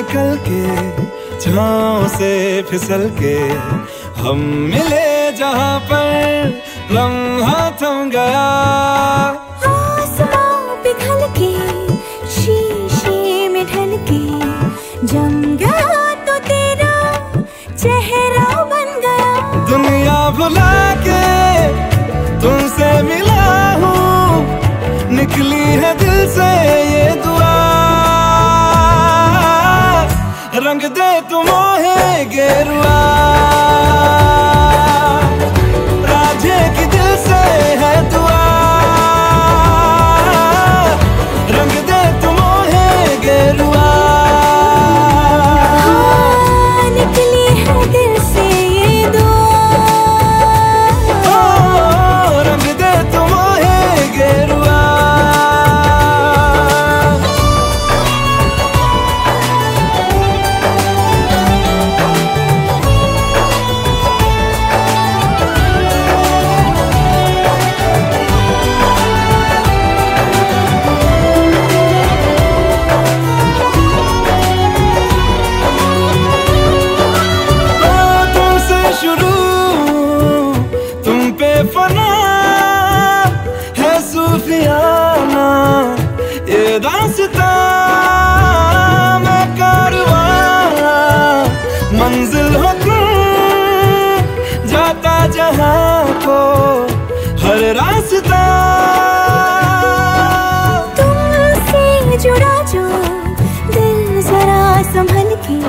निकल के छाँव से फिसल के हम मिले जहाँ पर लम्हा थम गया। पिघल के शीशे में ढल के जम गया तो तेरा चेहरा बन गया। दुनिया भुला के तुमसे मिला हूँ निकली है रंग दे मंजिल हो तुम जाता जहाँ को हर रास्ता। तुमसे जुड़ा जो दिल जरा संभल के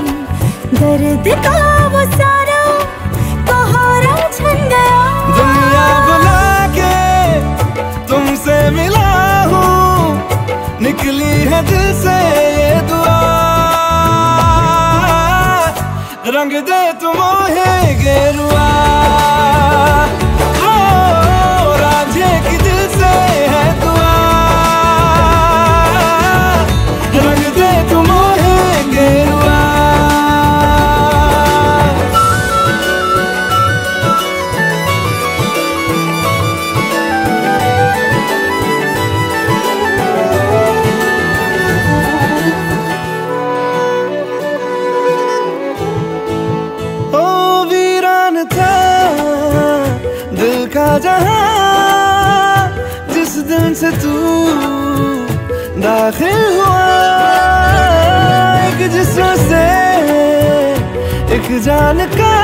दर्द का वो सारा कोहरा छन गया। दुनिया बुला के तुमसे मिला हूँ निकली है दिल रंग दे तुम है गेरुआ जहाँ जिस दिन से तू दाखिल हुआ, एक जिस्म से एक जान का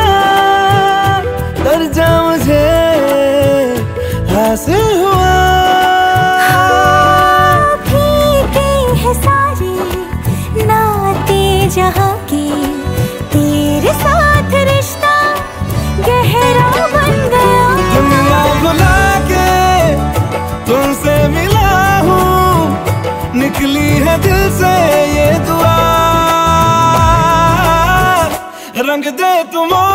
दर्जा मुझे हासिल हुआ। फीके हैं सारे नाते जहाँ ये दुआ रंग दे तुम